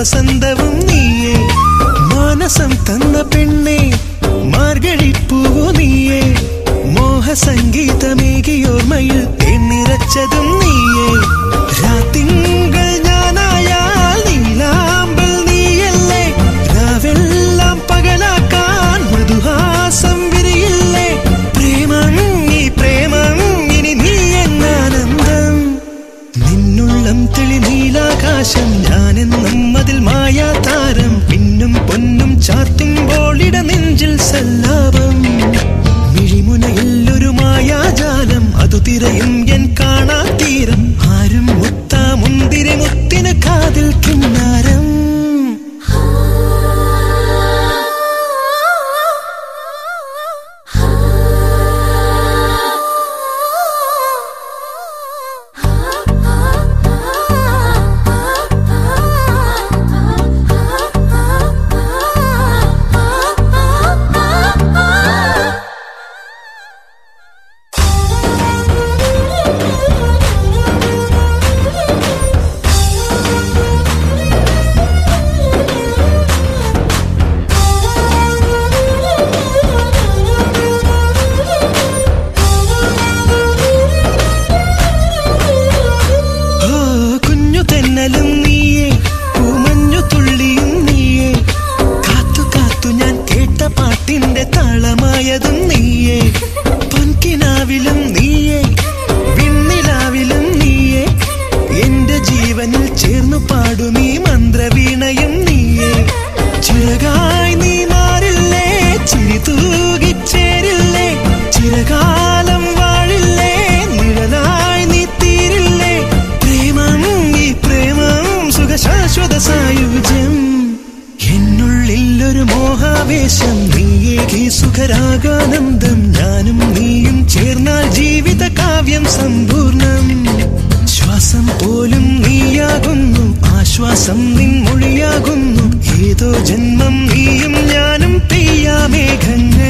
வசந்த പോലും നീയാകുന്നു. ആശ്വാസം നിൻ മൊഴിയാകുന്നു. ഏതോ ജന്മം നീയും ഞാനും തെയ്യാമേഘങ്ങൾ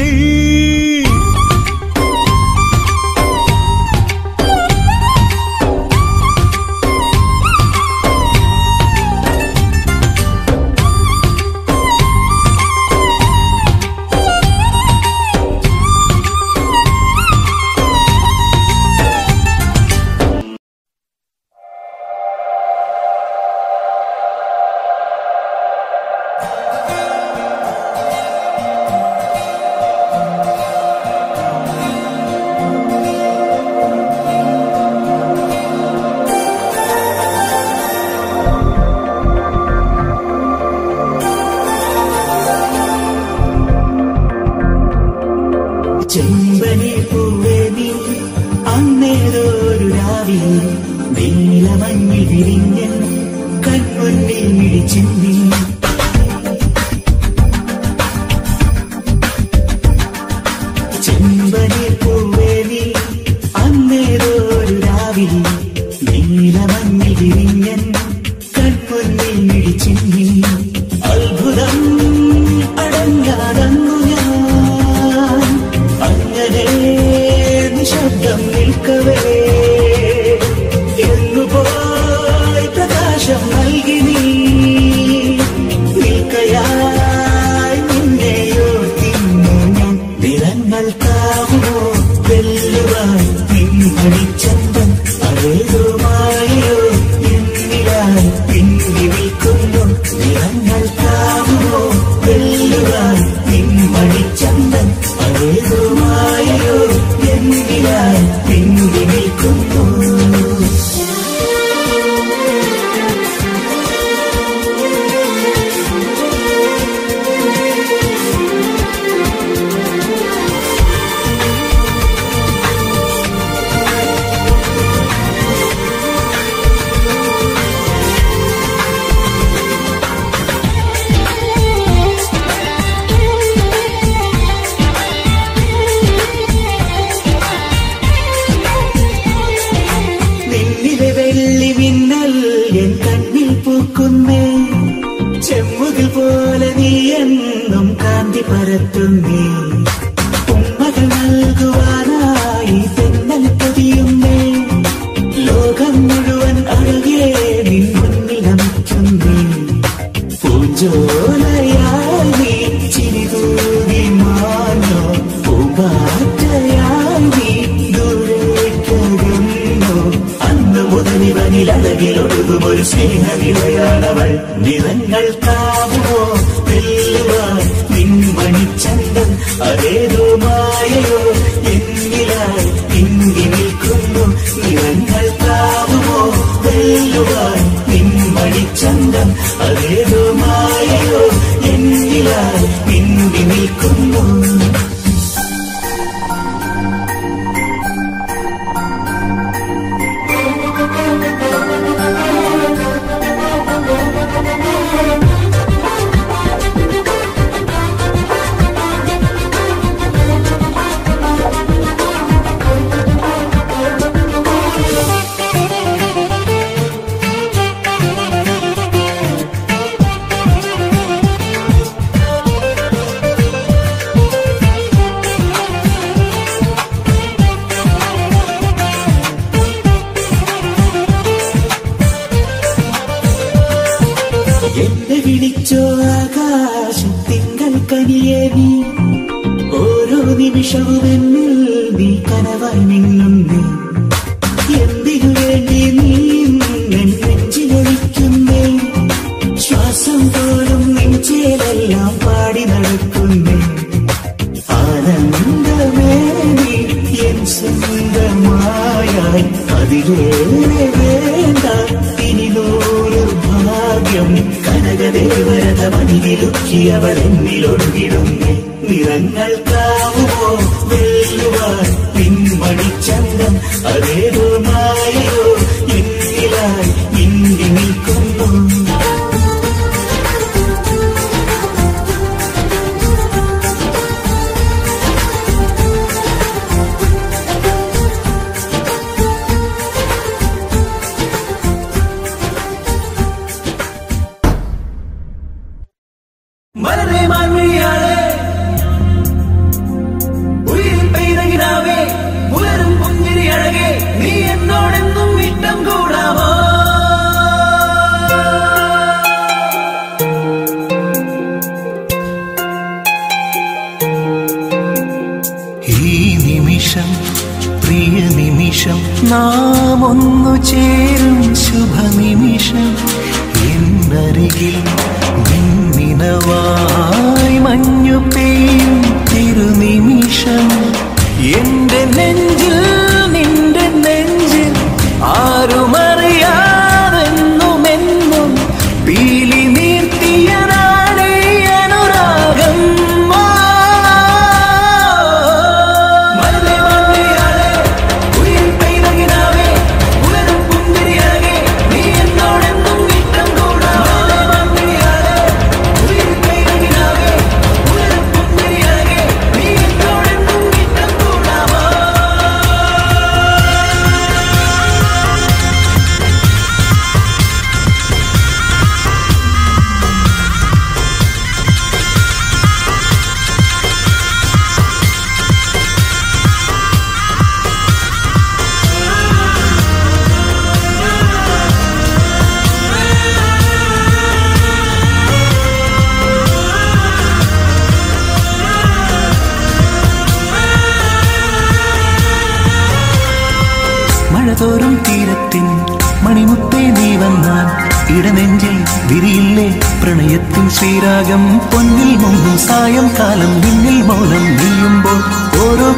മണിയിലുക്കിയവൾ എന്നിലൊഴുകിടുന്നേ നിറങ്ങൾ കാവുമോ വെല്ലുവാൻ പിൻമണിച്ചന്തം. അതേതോ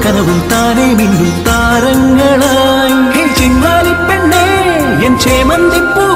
കനവും താനെ മിന്നും താരങ്ങളായി. ചിങ്ങാലി പെണ്ണേ എൻ ചേമന്തിപ്പൂവേ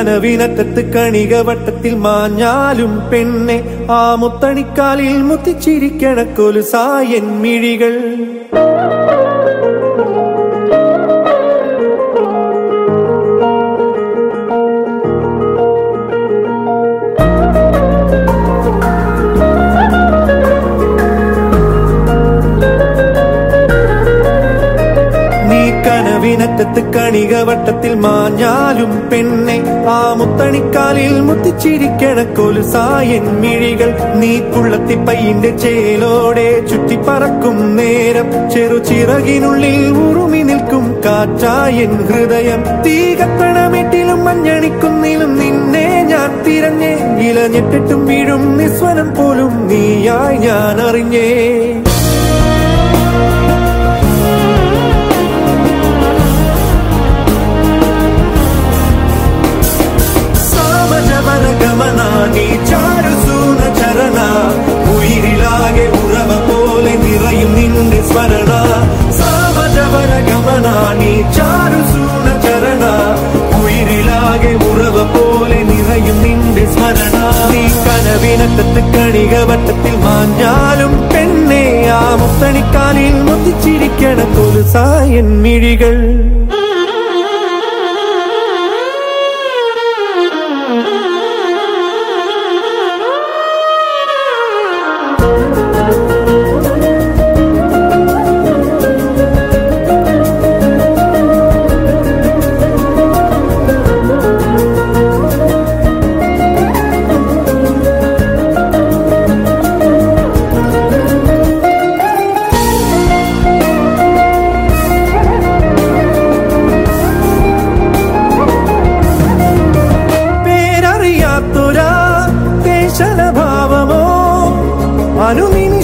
കനവിനറ്റത്ത് കണിക വട്ടത്തിൽ മാഞ്ഞാലും പെണ്ണെ ആ മുത്തണിക്കാലിൽ മുത്തിച്ചിരിക്കണ കൊലുസായൻ മിഴികൾ. കനവിനറ്റത്ത് കണിക വട്ടത്തിൽ മാഞ്ഞാലും പെണ്ണെ ആ മുത്തണിക്കാലിൽ മുത്തിച്ചിരിക്കണ കൊലുസായൻ മിഴികൾ നീ കുള്ളത്തി പയ്യന്റെ ചേലോടെ ചുറ്റിപ്പറക്കും നേരം. ചെറു ചിറകിനുള്ളിൽ ഉറുമി നിൽക്കും കാറ്റായൻ ഹൃദയം. തീ കത്തണമെട്ടിലും മഞ്ഞണിക്കുന്നിലും നിന്നെ ഞാൻ തിരഞ്ഞേ. ഇലഞ്ഞിട്ടിട്ടും വീഴും നിസ്വനം പോലും നീയായി ഞാൻ അറിഞ്ഞേ ചരണ ഉയിരിലാകെ ഉറവ പോലെ നിറയും നിന്റെ സ്മരണ സാമജവന ഗമന നീ ചാരുസൂന ചരണ ഉയിരിലാകെ ഉറവ പോലെ നിറയും നിന്റെ സ്മരണ നീ കനവിനക്കത്ത് കണിക വട്ടത്തിൽ മാഞ്ഞാലും പെണ്ണെ ആ മുത്തണിക്കാലിൽ മുത്തിച്ചിരിക്കണ കൊലുസായൻ മിഴികൾ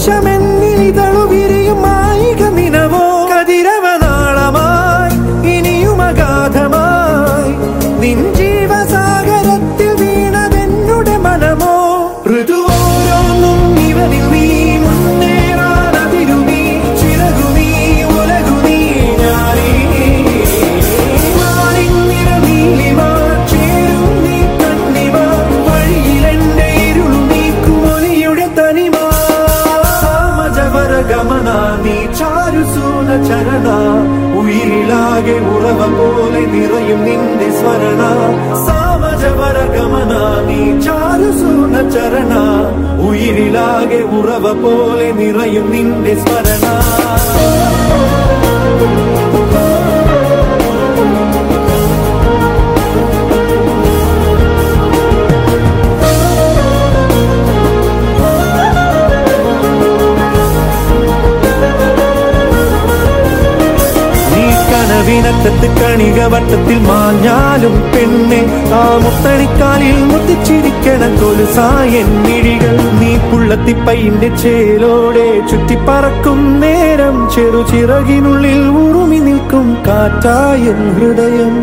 show me విరయం నింది స్మరణ సామజ వర గమన నీ చారు సూన చరణ ఉయిరిలాగే ఉరవ పోలే నిరయం నింది స్మరణ നനവിനക്കത്ത് കണിക വട്ടത്തിൽ മാഞ്ഞാലും പെണ്ണെ ആ മുത്തണിക്കാലിൽ മുത്തിച്ചിരിക്കണം കൊലുസായൻ മിഴികൾ. നീ പുള്ളത്തി പുള്ളത്തിപ്പയ്യന്റെ ചേലോടെ ചുറ്റിപ്പറക്കും നേരം ചെറു ചിറകിനുള്ളിൽ ഉറുമി നിൽക്കും കാറ്റായൻ ഹൃദയം.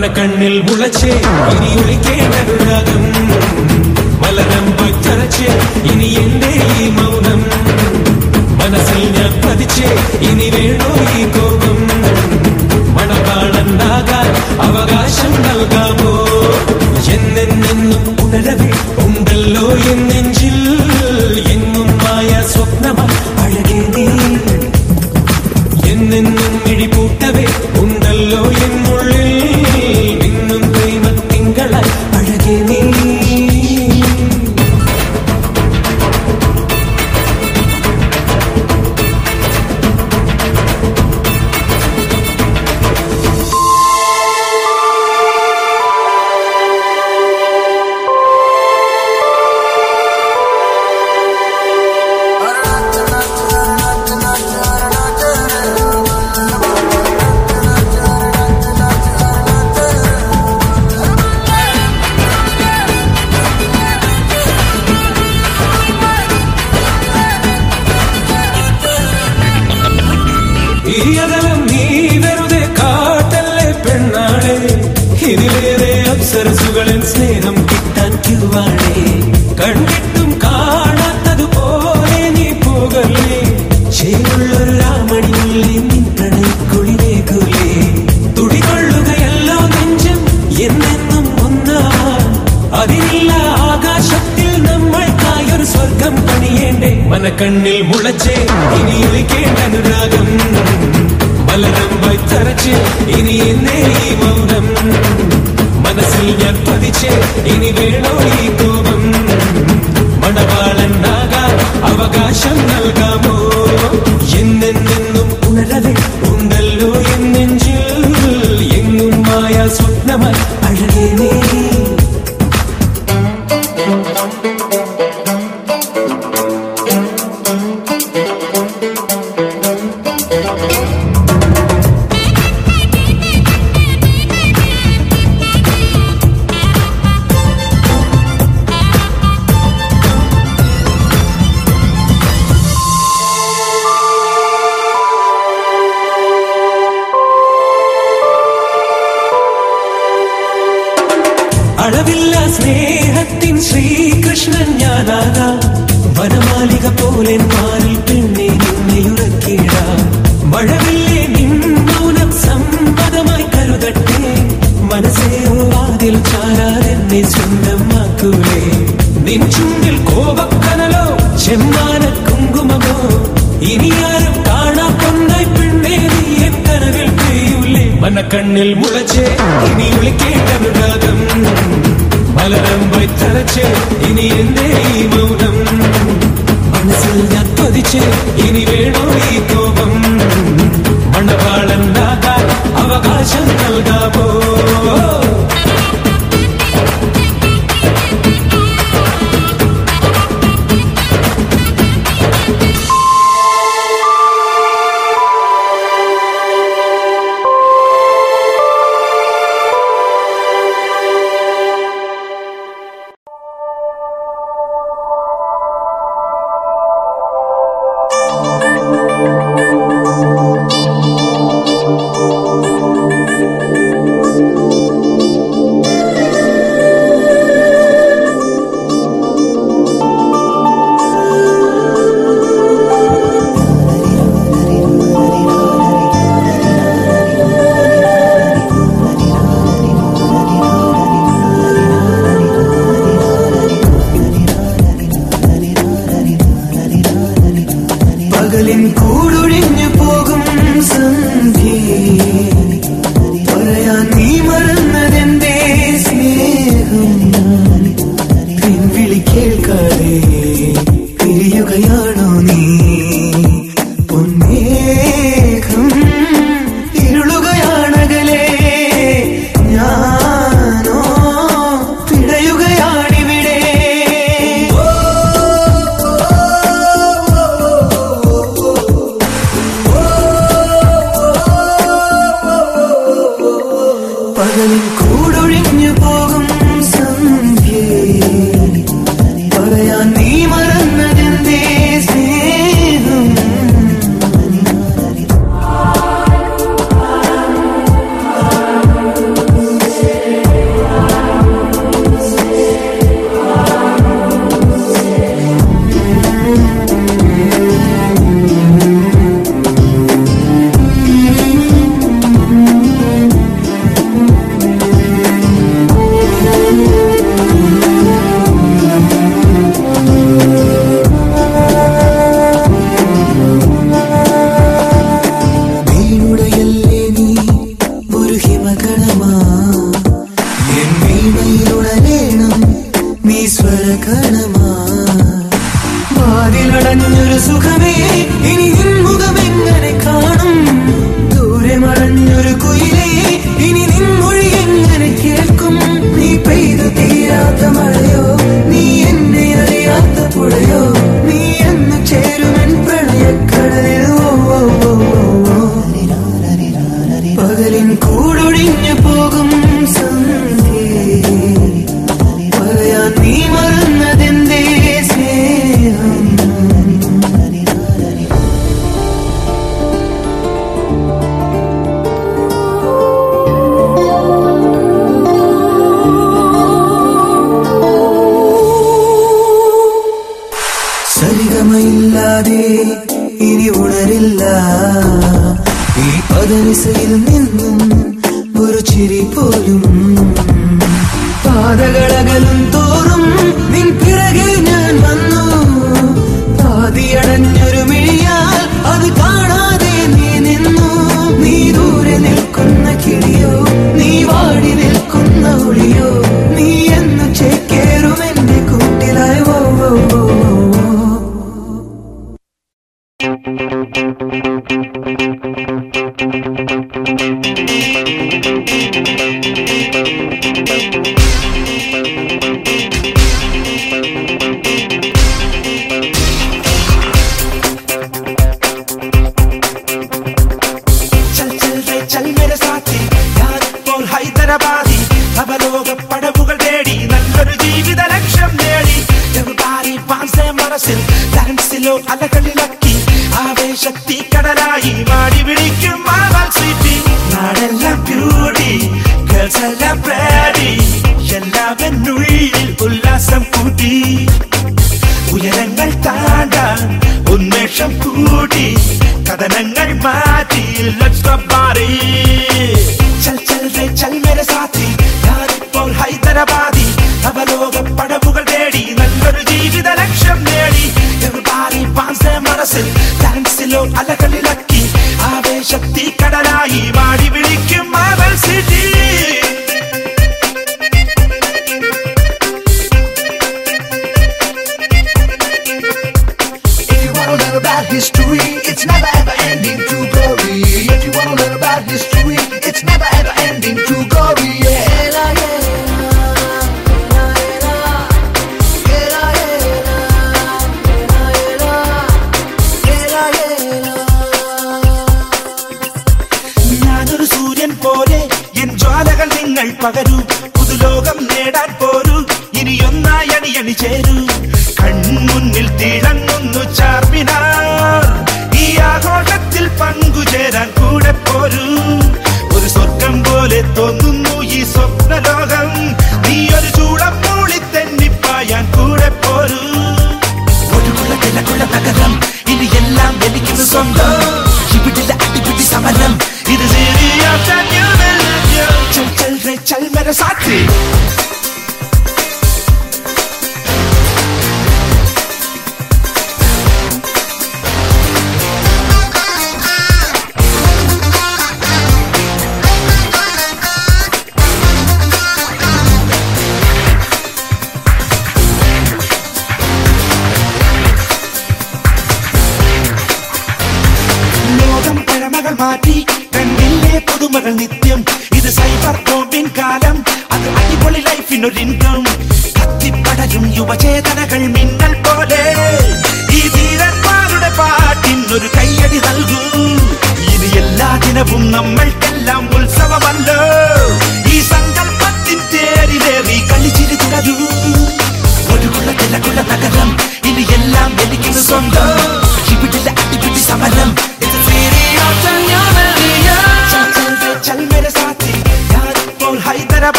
மன கண்ணில் உழைச்சே இனி ஒழிக்கே நடுராகம் மலரம் பச்சரச்சே இனி என்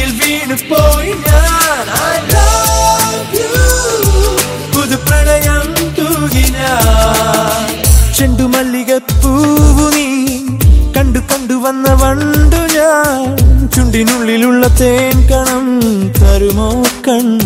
വഴിയിൽ വീണ് പോയി ഞാൻ. ഐ ലവ് യു പുതു പ്രണയം തൂകിന ചെണ്ടു മല്ലിക പൂവു നീ കണ്ടു കൊണ്ടുവന്ന വണ്ടു ഞാൻ. ചുണ്ടിനുള്ളിലുള്ള തേൻ കണം തരുമോ കണ്ണു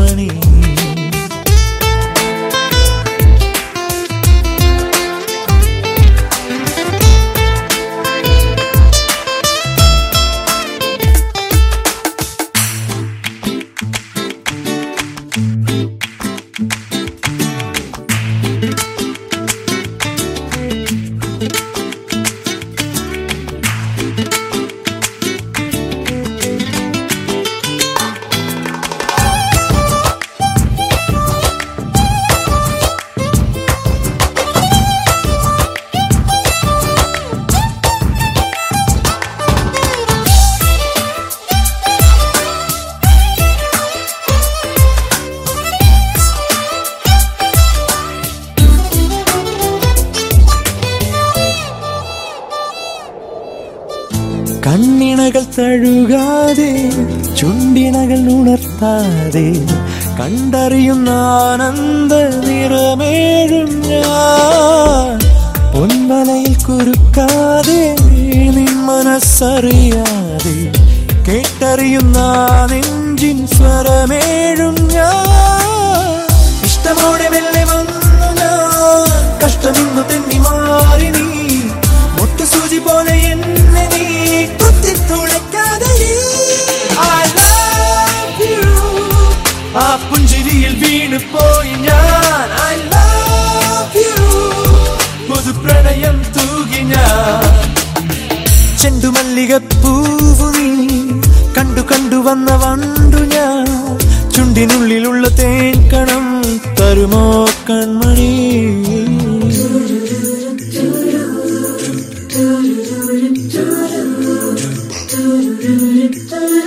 do do do do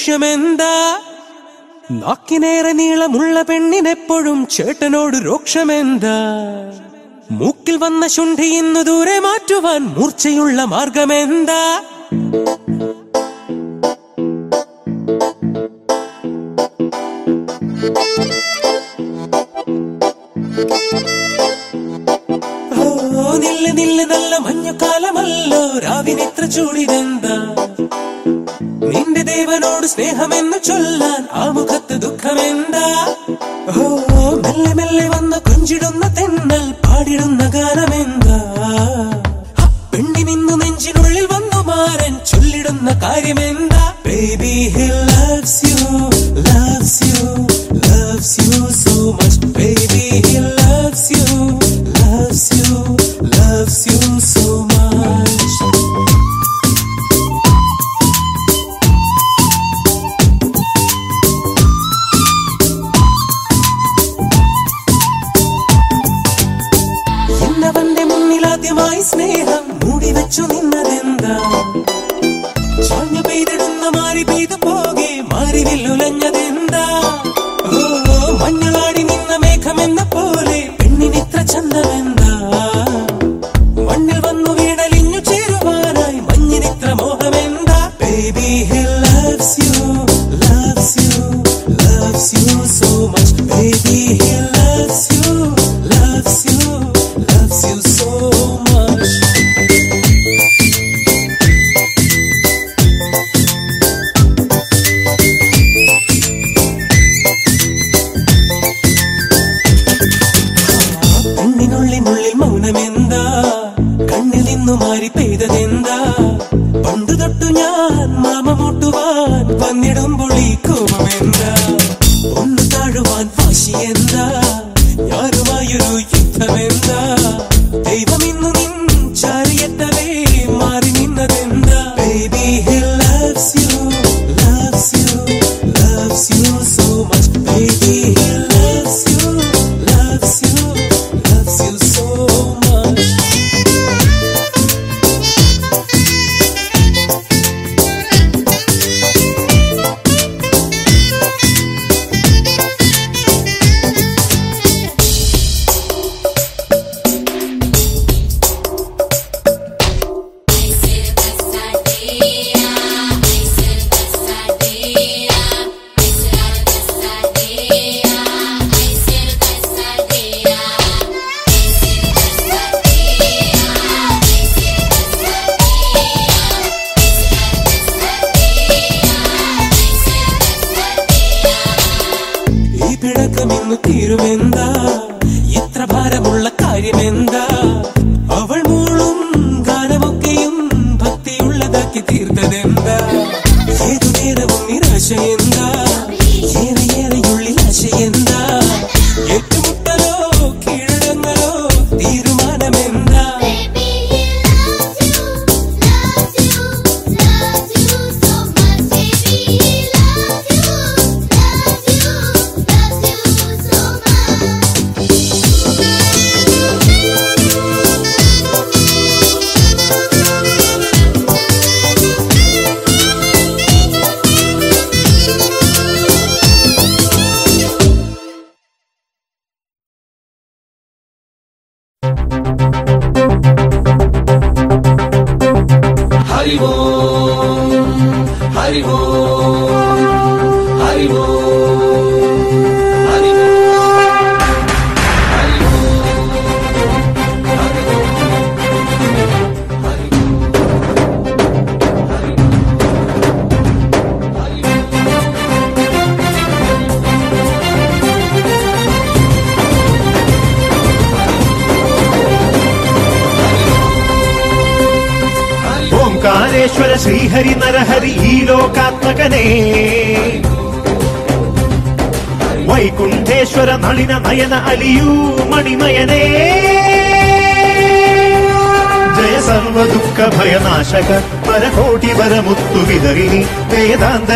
ദേഷ്യമെന്താ നാക്കിനേറെ നീളമുള്ള പെണ്ണിനെപ്പോഴും ചേട്ടനോട് രോക്ഷമെന്താ? മൂക്കിൽ വന്ന ശുണ്ഠി ഇന്നു ദൂരെ മാറ്റുവാൻ മൂർച്ചയുള്ള മാർഗമെന്താ?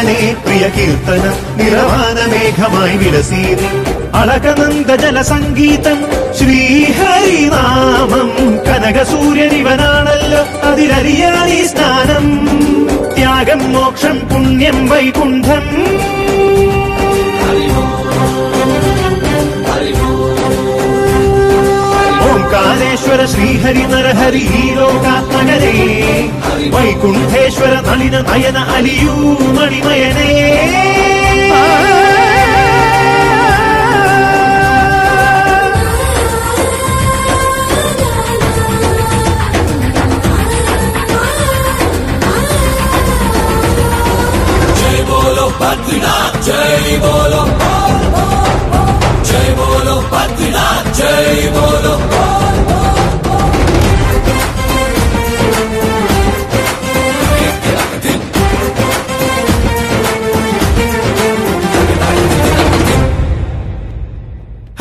ഗാനമേളകളെ പ്രിയ കീർത്തന നിറവാന മേഘമായി വിലസീതി അളകനന്ദ ജലസംഗീതം ശ്രീഹരിനാമം. കനകസൂര്യനിവനാണല്ലോ അതിലറിയാണീ സ്നാനം. ത്യാഗം മോക്ഷം പുണ്യം വൈകുണ്ഠം. ഓംകാരേശ്വര ശ്രീഹരി നരഹരി ഈ ലോകാത്മകനേ വൈകുണ്ഠേശ്വര നളിന നയന അലിയൂ മണിമയനേ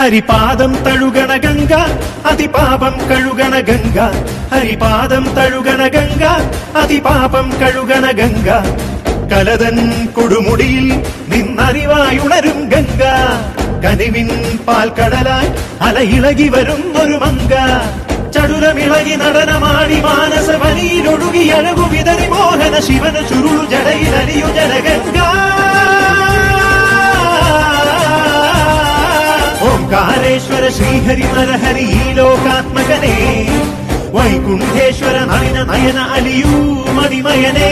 ഹരിപാദം തഴുകണ ഗംഗ അതിപാപം കഴുകണ ഗംഗ. ഹരിപാദം തഴുകണ ഗംഗ അതിപാപം കഴുകണ ഗംഗ. കലതൻ കൊടുമുടിയിൽ നിന്നറിവായുണരും ഗംഗ. കനിവിൻ പാൽക്കടലായി അലയിളകി വരും ഒരു മങ്ക ചടുലമിളകി നടനമാടി മാനസ വനിയിലൊഴുകി അഴകു വിതറി മോഹന ശിവന ചുരുളു ജടയിലലിയു ജലഗംഗ ഓംകാരേശ്വര ശ്രീഹരി നരഹരി ഈ ലോകാത്മകനേ വൈകുണ്ഠേശ്വര നളിന നയന അലിയൂ മണിമയനേ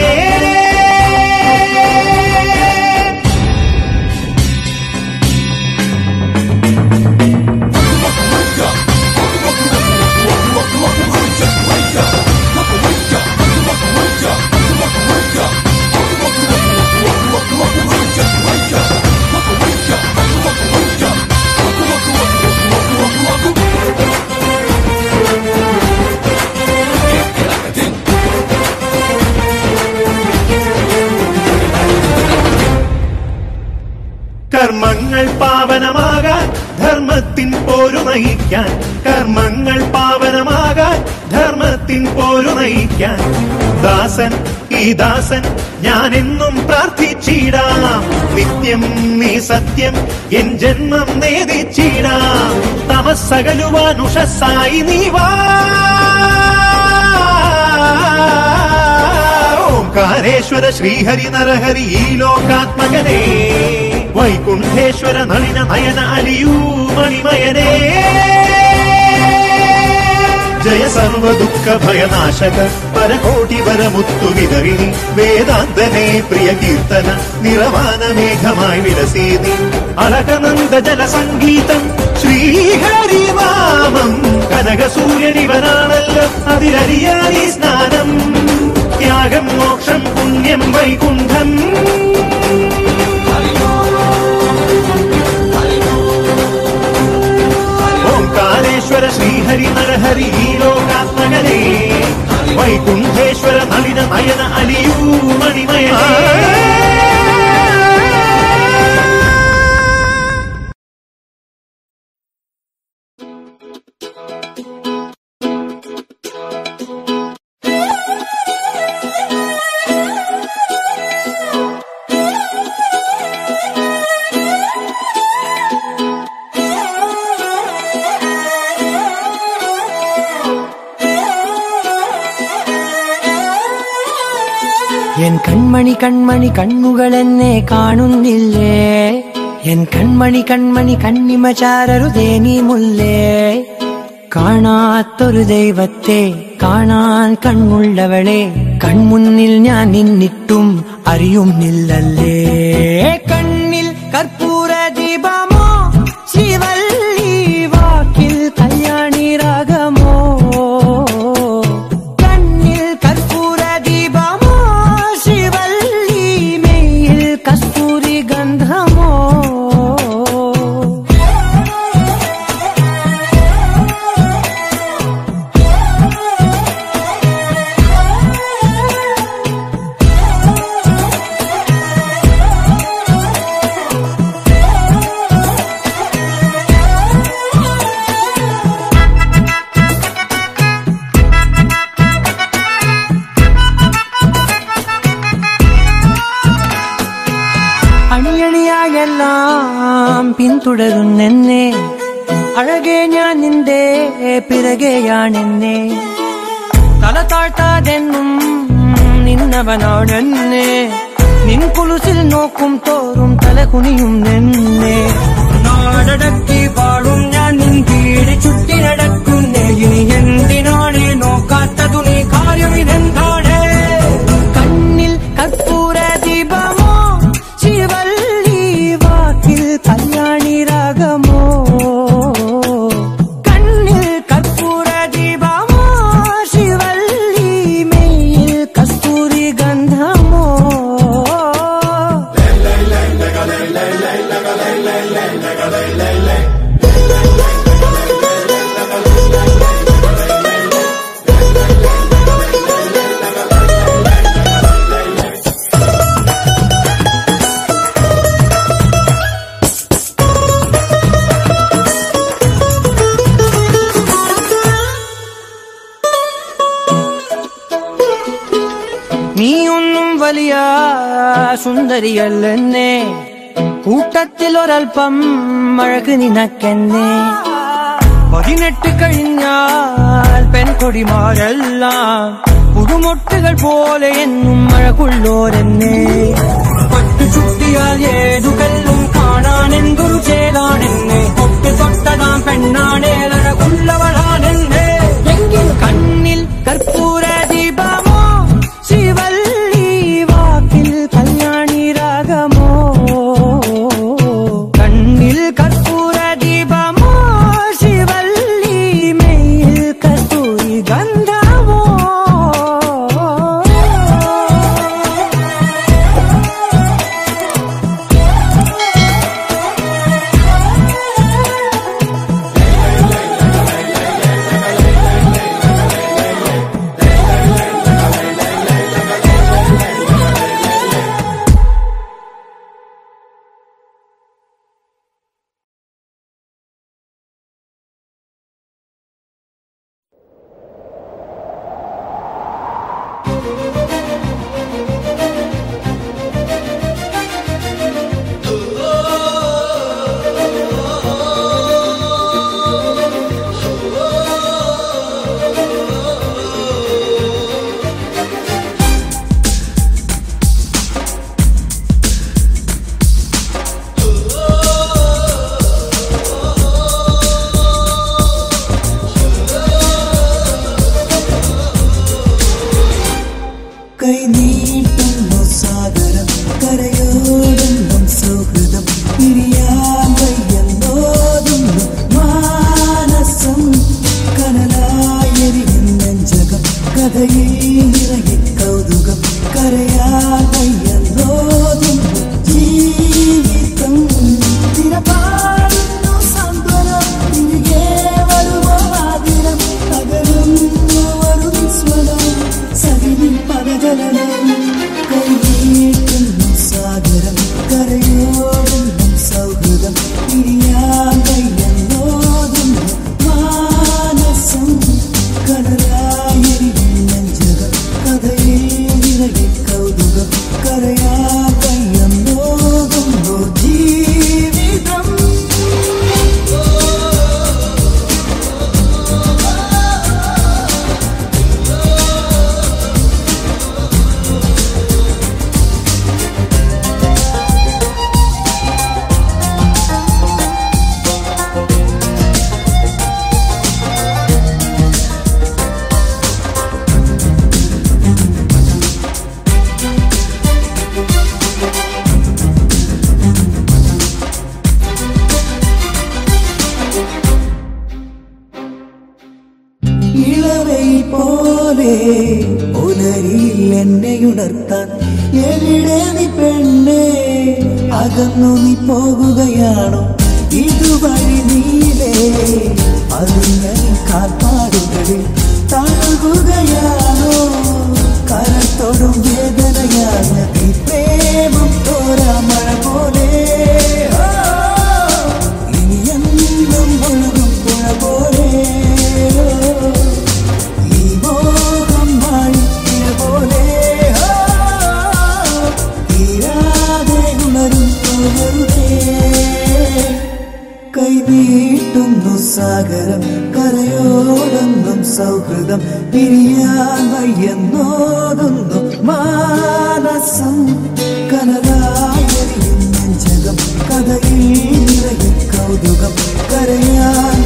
കർമ്മങ്ങൾ പാവനമാകാൻ ധർമ്മത്തിൻ പോരു നയിക്കാൻ കർമ്മങ്ങൾ പാവനമാകാൻ ധർമ്മത്തിൻ പോരു നയിക്കാൻ ദാസൻ ഈ ദാസൻ ഞാൻ എന്നും പ്രാർത്ഥിച്ചിടാം. നിത്യം നീ സത്യം എൻ ജന്മം നേദിച്ചിടാം തമസ്സകലുവാനുഷസായി നീ വാ. ഓംകാരേശ്വര ശ്രീഹരി നരഹരി ഈ ലോകാത്മകനേ. വൈകുണ്ഠേശ്വര നളിന നയന അലിയൂ മണിമയനേ. ജയ സർവ ദുഃഖ ഭയനാശക പരകോടി വരമുത്തു വിതറിനി വേദാന്തനേ പ്രിയ കീർത്തന നിറവാന മേഘമായി വിലസീതി അളകനന്ദ ജല സംഗീതം ശ്രീഹരിവാമം കനക സൂര്യനിവനാണല്ലോ അതിലറിയാനീ സ്നാനം. ത്യാഗം മോക്ഷം പുണ്യം വൈകുണ്ഠം. ഓംകാരേശ്വര ശ്രീഹരി നരഹരി ഈ ലോകാത്മകനേ വൈകുണ്ഠേശ്വര നളിന നയന അലിയൂ കാണുന്നില്ലേ എൻ കൺമണി കൺമണി കണ്ണിമ ചാരരുതേ നീ മുല്ലേ കാണാത്തൊരു ദൈവത്തെ കാണാൻ കണ്ണുള്ളവളെ കൺമുന്നിൽ ഞാൻ നിന്നിട്ടും അറിയുന്നില്ലല്ലേ കണ്ണിൽ കർപ്പൂര പിന്തുടരുന്നെന്നെ അഴകെ ഞാൻ നിന്റെ പിറകെയാണെന്നെ. തല താഴ്ത്താതെന്നും നിന്നവനാണെന്നെ നിൻ കുലുസിൽ നോക്കും തോറും തല കുനിയും നിന്നെ. നാടടക്കി പാടും ഞാൻ നിൻ കീഴ് ചുറ്റി നടക്കുന്നേ ഇനി എന്തിനാണ് നോക്കാത്തതു? നീ കാര്യം ഇതെന്താണ് കൂട്ടത്തിൽ ഒരൽപ്പം അഴക് നിനക്കെന്നെ പതിനെട്ട് കഴിഞ്ഞാൽ പെൺകൊടിമാരെല്ലാം പുതുമൊട്ടുകൾ പോലെ എന്നും അഴകുള്ളോരെന്നെ പട്ടു ചുട്ടിയാൽ ഏതു കല്ലും കാണാൻ എന്തൊരു ചേലാണെന്നെ പൊട്ട് തൊട്ടതാം പെണ്ണാണേലഴകുള്ളവളാണെന്നെ എങ്കിൽ കണ്ണിൽ കർപ്പൂര கந்தா ഉണർത്താൻ എവിടെ നീ പെണ്ണേ? അകന്നു നീ പോകുകയാണോ? ഇതുവഴി നീലേ അറിഞ്ഞ കാൽപ്പാടുകളിൽ താഴുകയാണോ കരത്തോടും വേദനയാണ് നീ പ്രേമം തോരാ മഴ പോലെ. ഇനി എന്നും പുഴ പോലെ. നീട്ടുന്നു സാഗരം കരയോടൊന്നും സൗഹൃദം പിരിയാൻ മാനസം. കനലായെറിയും കഥയിൽ നിറയും കൗതുകം കരയാൻ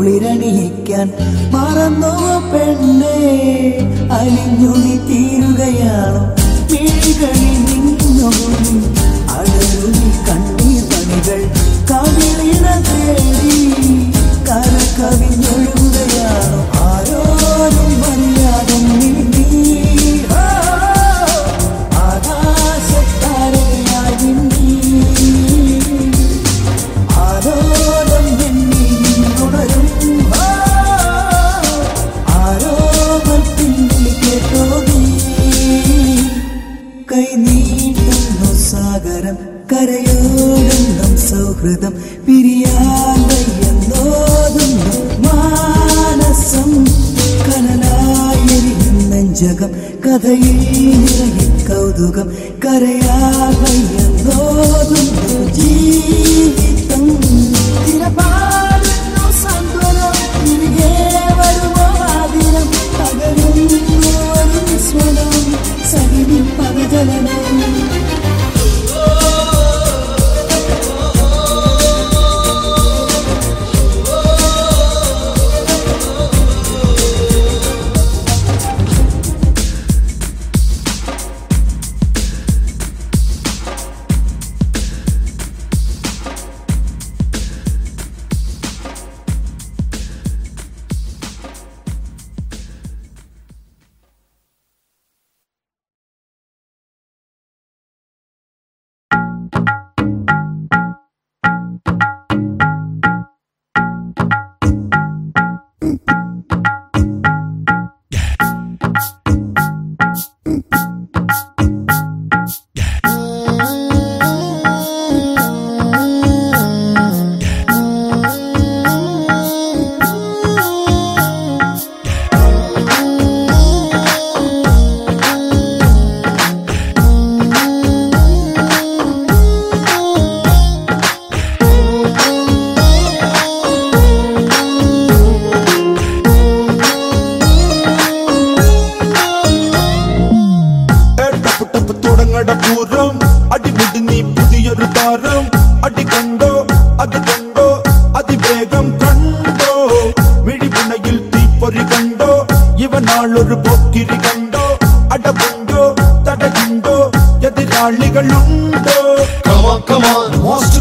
കുളിരണിയിക്കാൻ മറന്നോ പെണ്ണേ? അലിഞ്ഞു ஒரு கண்டோ இவனால் ஒரு போக்கிரி கண்டோ அடகுண்டோ தடகுண்டோ எதிராளிகள் உண்டோ. கமா கமா மோஸ்ட்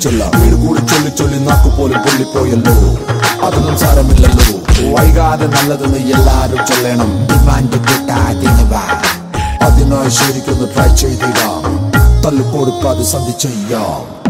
ചൊല്ല വീട് കൂടി ചൊല്ലി ചൊല്ലി നാക്കുപോലെ പൊള്ളിപ്പോയല്ലോ. അതൊന്നും സാരമില്ലല്ലോ. വൈകാതെ നല്ലതെന്ന് എല്ലാരും ചൊല്ലണം. ഡിമാൻഡ് കിട്ടാതിനവ അതിനായി ശരിക്കൊന്ന് ട്രൈ ചെയ്തിടാം. തല്ലുകൊടുക്കാതെ സന്ധി ചെയ്യാം.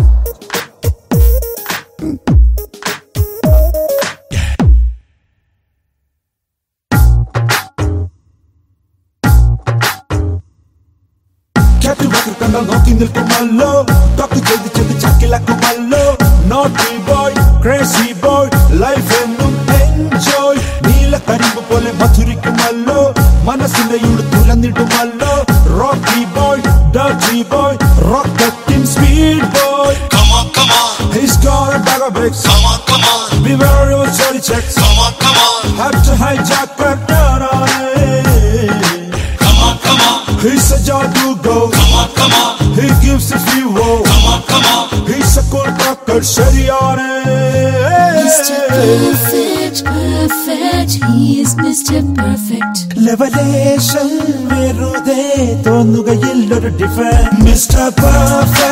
ലവലേശം വെറുതെ തോന്നുകയില്ലൊരു ഡിഫൻ മിസ്റ്റർ പെർഫെക്റ്റ്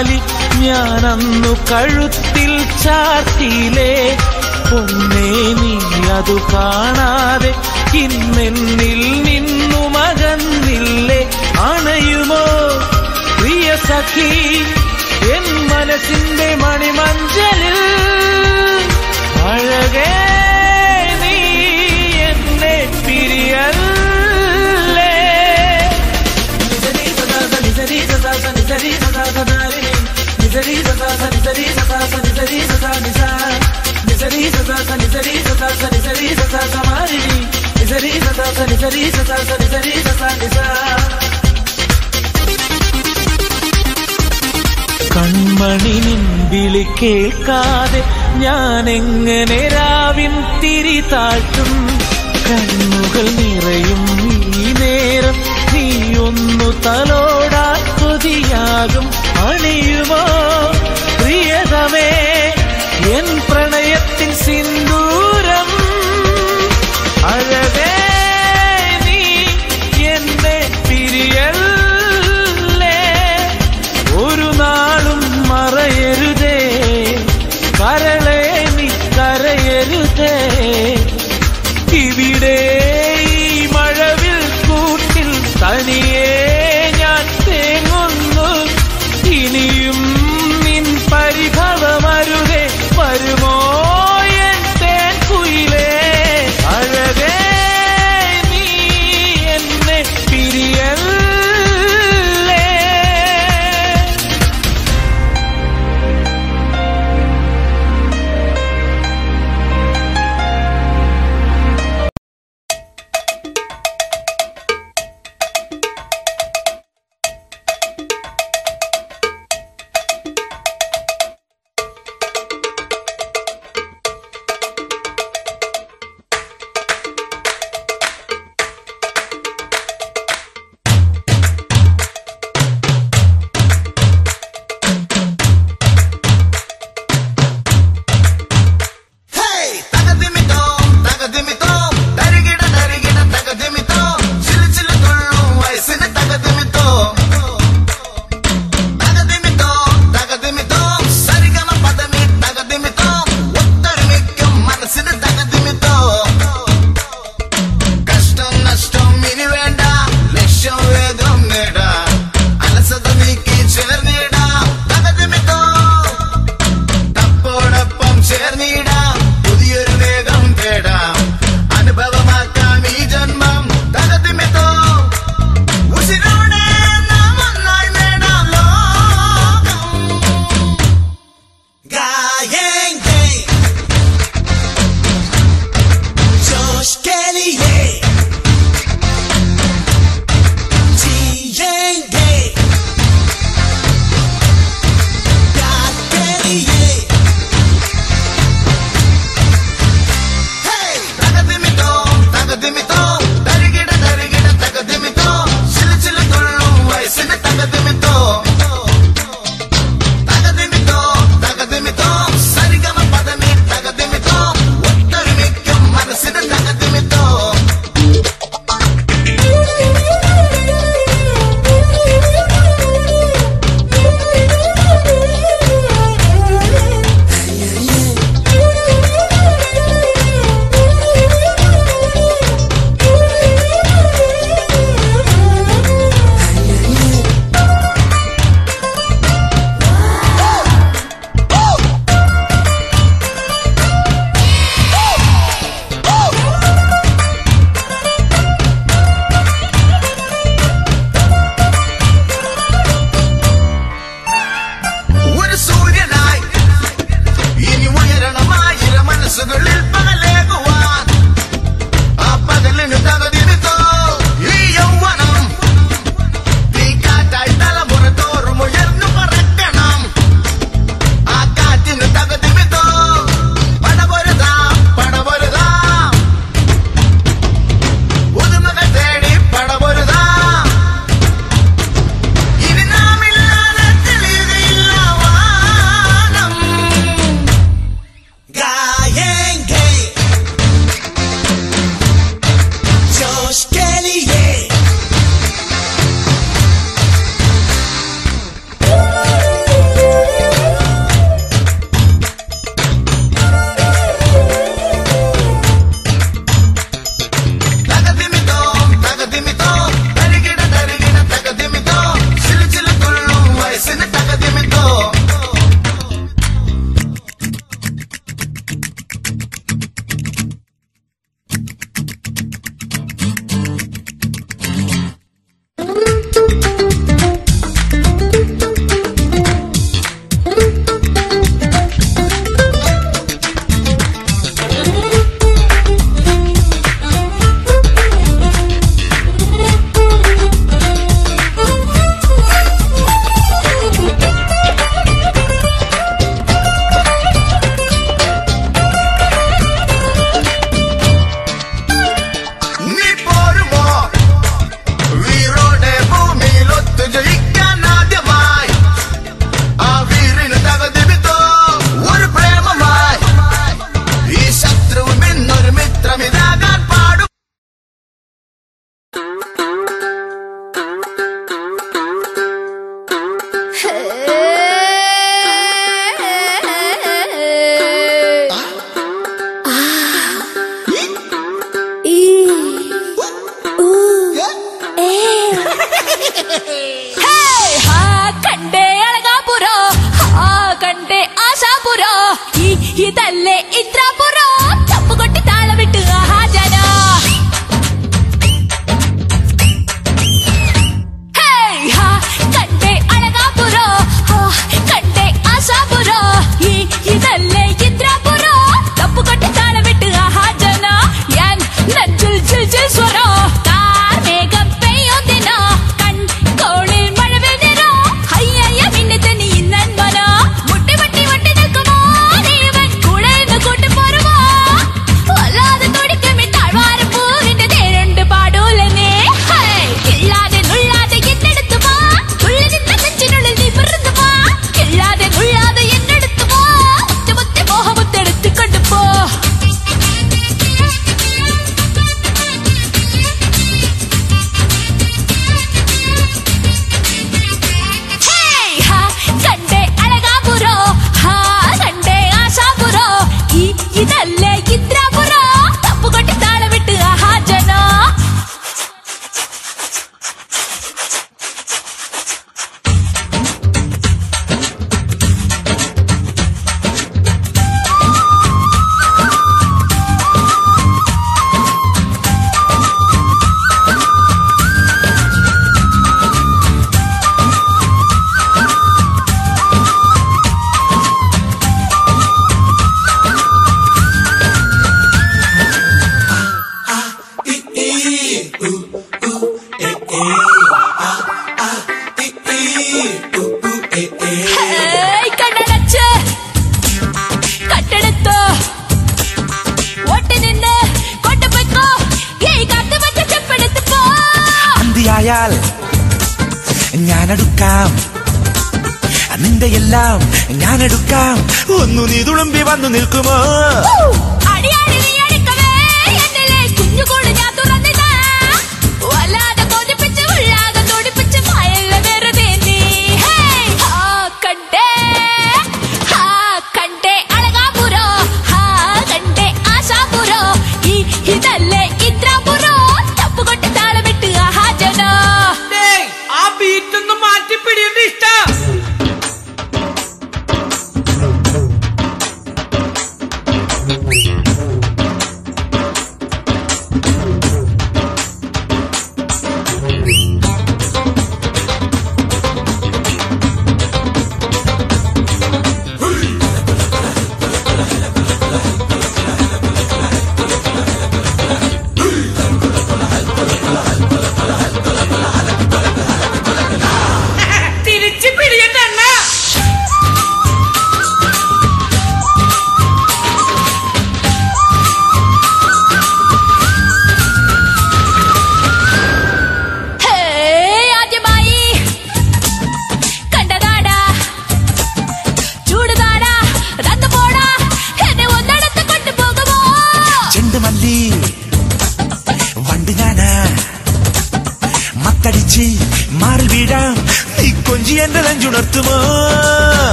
കാലി ഞാനന്നു കഴുത്തിൽ ചാർത്തിയിലേ. പൊന്നേ നീ അതു കാണാതെ ഇന്നെന്നിൽ നിന്നു മകന്നില്ലേ അണയുമോ പ്രിയ സഖി? എൻ മനസ്സിന്റെ മണിമഞ്ചലിൽ അഴകേ سني سري سدا سداري نزري سدا سني سري سدا سني سري سدا نسا نزري سدا سني سري سدا سني سري سدا سماري نزري سدا سني سري سدا سني سري سدا نسا കൺമണി നിൻവിളി കേൾക്കാതെ ഞാനെങ്ങനെ രാവിൻ തിരി താഴ്ത്തും കണ്ണുകൾ നിറയും ഈ നേരം നീയൊന്നു തലോടാ കൊതിയാകും അണിയുമോ? പ്രിയതമേ എൻ പ്രണയത്തിൻ സിന്ദൂരം അഴവേ